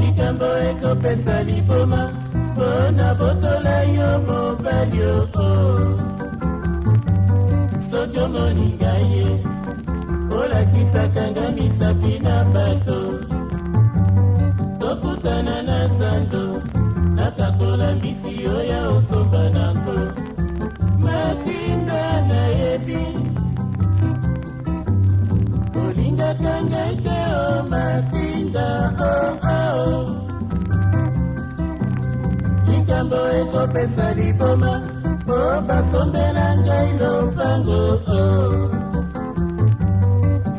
likambo ekopesa liboma mpo na botola yo mobali oo oh. soki omoninga ye olakisaka nga misapi na bato tokutana na sando nakakola mbisi yo ya osoba ngetekengekeo matinda oo likambo ekopesa liboma mpo basombela ngai lopango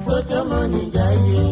soki omoni ngai ye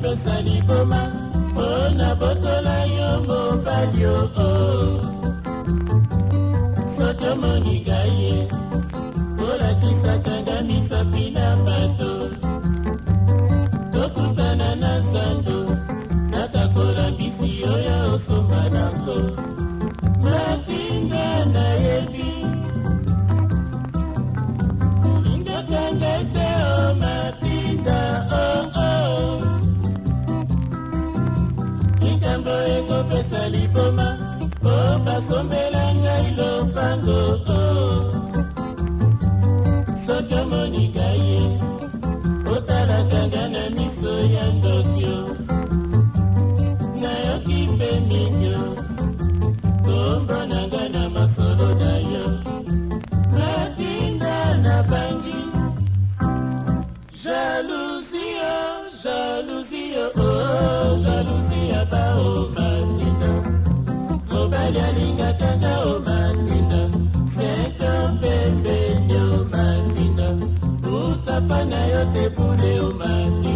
kopesa liboma mpo na botola yo mobali oo ya ndokio nayoki mpe minio kombo na ngai na masolo na yo matinda nabangi jaluzio jaluzio o oh, jaluzi ya bao matinda mobali alingaka nga o matinda seka pembenio matinda utafa na yo te bule o matinda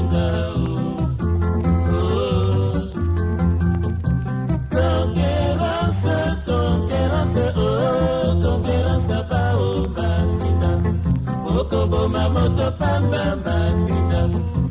Mandinga.